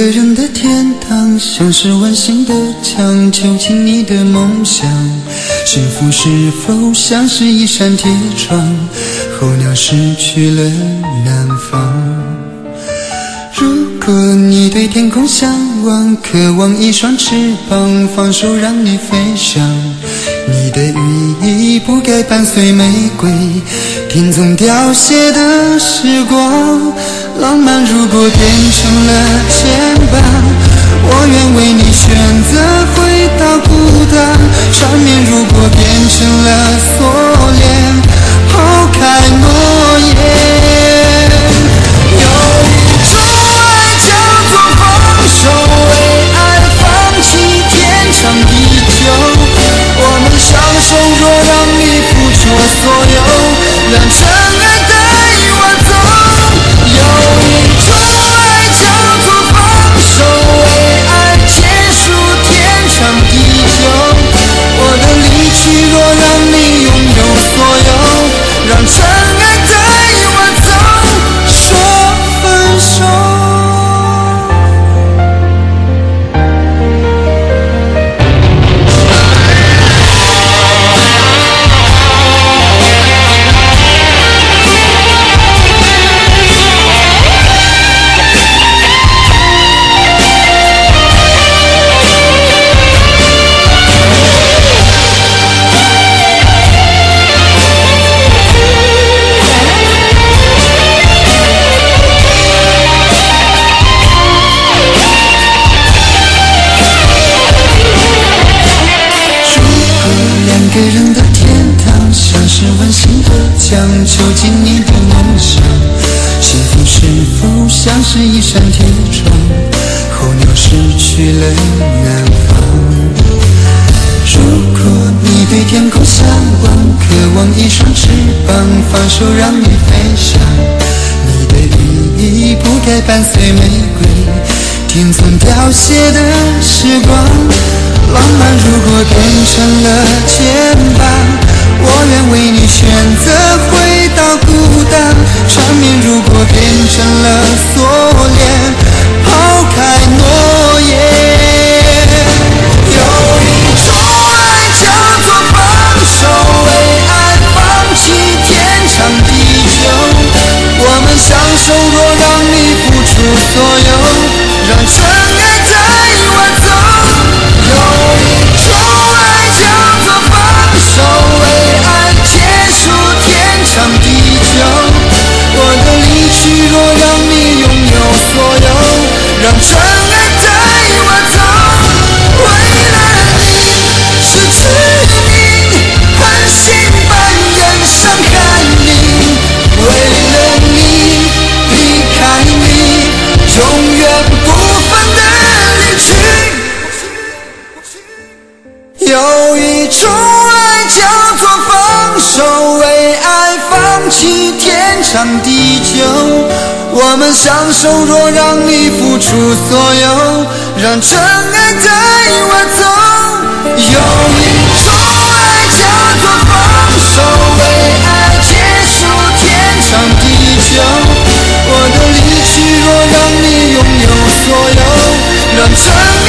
个人的天堂像是温馨的墙，囚禁你的梦想。幸福是否像是一扇铁窗？候鸟失去了南方。如果你对天空向往，渴望一双翅膀，放手让你飞翔。你的羽翼不该伴随玫瑰，听从凋谢的时光。浪漫如果变所有，让这想，囚禁你的梦想，幸福是否像是一扇铁窗？候鸟失去了南方。如果你对天空向往，渴望一双翅膀，放手让你飞翔。你的羽翼不该伴随玫瑰，听从凋谢的时光。浪漫如果变成了天长地久。我们相守，若让你付出所有，让尘埃带我走。有一种爱叫做放手，为爱结束天长地久。我的离去，若让你拥有所有，让尘。